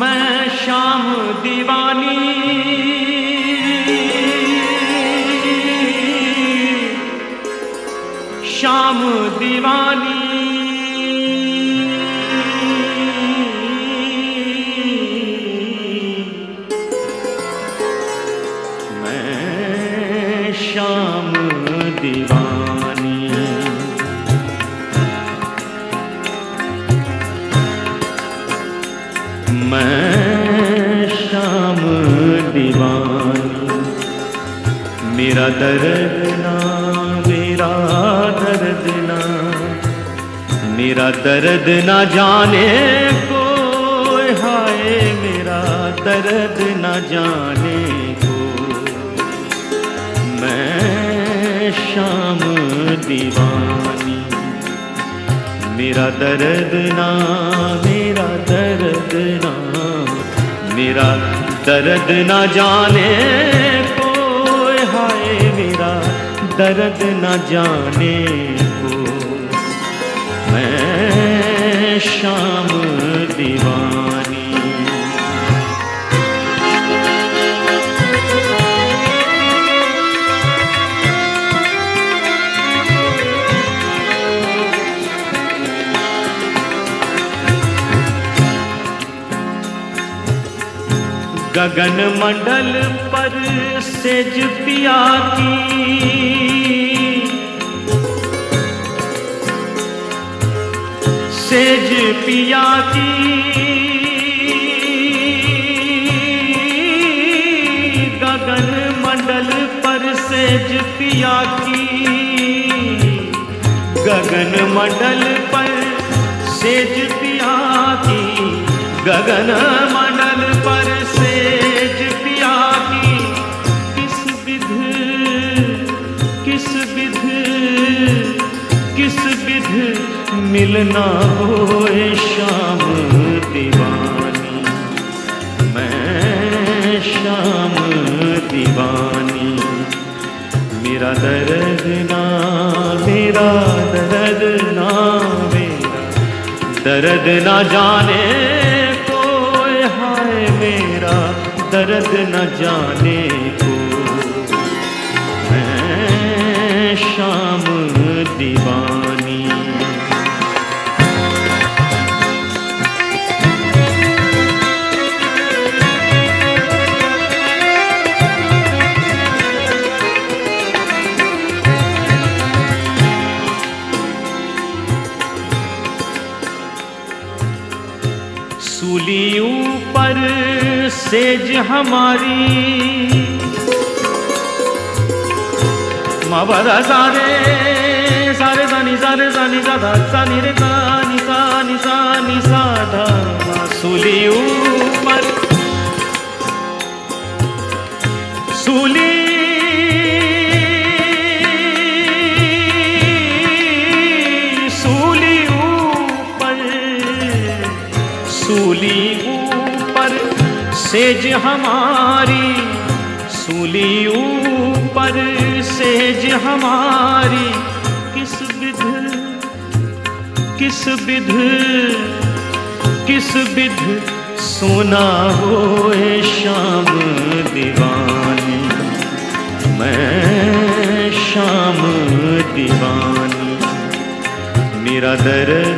मैं शाम दीवानी। शाम दीवानी। मैं शाम दीवानी। मेरा दर्द ना मेरा दर्द ना मेरा दर्द ना जाने को हाय, मेरा दर्द ना जाने को मैं शाम दीवानी, मेरा दर्द ना, मेरा दर्द ना। मेरा दर्द ना जाने दर्द ना जाने को मैं शाम दीवानी गगन मंडल पर सेज पिया की। सेज पिया की। गगन मंडल पर सेज पिया की। गगन मंडल पर सेज पिया की। गगन मिलना होए शाम दीवानी। मैं शाम दीवानी। मेरा दर्द ना मेरा, दर्द ना मेरा। दर्द ना जाने कोई हाय मेरा। दर्द न जाने को। मैं शाम दीवानी। सूली ऊपर सेज हमारी। मबरा सारे सारे सानी सारे सानी, साधा, सानी रे सानी सानी सानी, साधा सुली ऊपर सूली सेज हमारी सूली ऊपर सेज हमारी। किस विध किस विध किस विध सोना हो शाम दीवानी। मैं शाम दीवानी। मेरा दर्द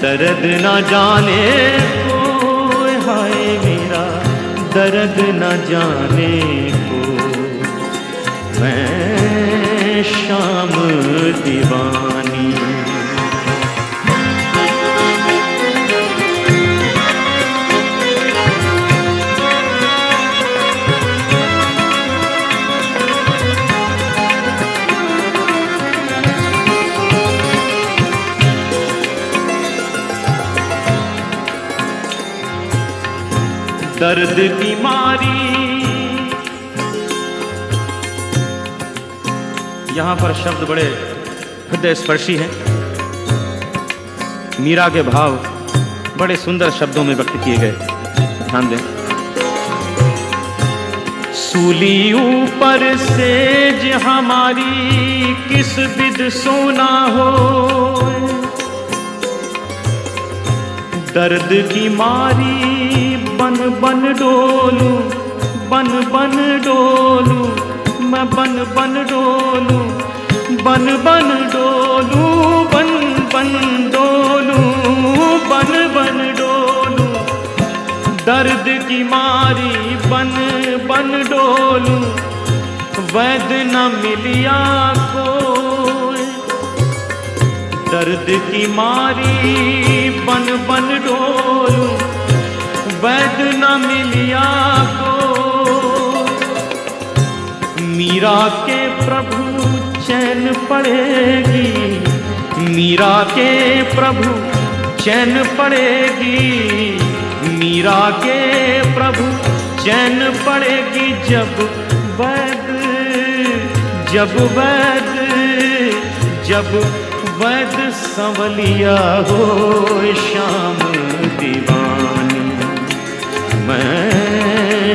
दर्द ना जाने को हाय मेरा दर्द ना जाने को मैं शाम दीवानी दर्द की मारी। यहाँ पर शब्द बड़े हृदय स्पर्शी हैं। मीरा के भाव बड़े सुंदर शब्दों में व्यक्त किए गए। ध्यान दें। सूली ऊपर सेज हमारी, किस विध सोना हो? दर्द की मारी बन बन डोलू, बन बन डोलू, मैं बन बन डोलू, बन बन डोलू, बन बन डोलू, बन बन डोलू। दर्द की मारी बन बन डोलू वैद न मिलिया को दर्द की मारी बन बन डोलू वैद न मिलिया को मीरा के प्रभु चैन पड़ेगी। मीरा के प्रभु चैन पड़ेगी। मीरा के प्रभु चैन पड़ेगी जब वैद जब वैद जब वैद संवलिया हो श्याम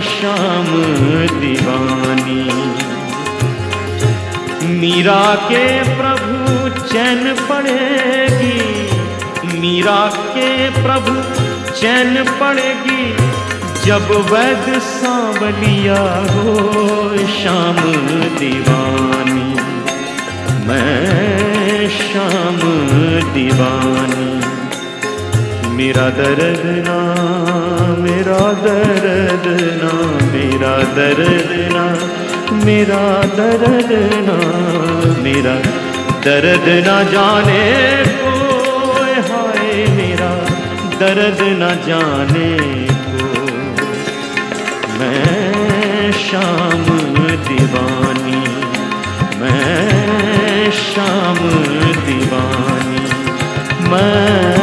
श्याम दीवानी। मीरा के प्रभु चैन पड़ेगी, मीरा के प्रभु चैन पड़ेगी, जब वैद सांवलिया हो श्याम दीवानी। मैं शाम दीवानी। मेरा दर्द ना मेरा दर्द ना, मेरा दर्द ना, मेरा दर्द ना, मेरा दर्द ना जाने कोई, हाय मेरा दर्द ना जाने को मैं शाम दीवानी, मैं शाम दीवानी, मैं